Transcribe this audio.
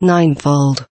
ninefold.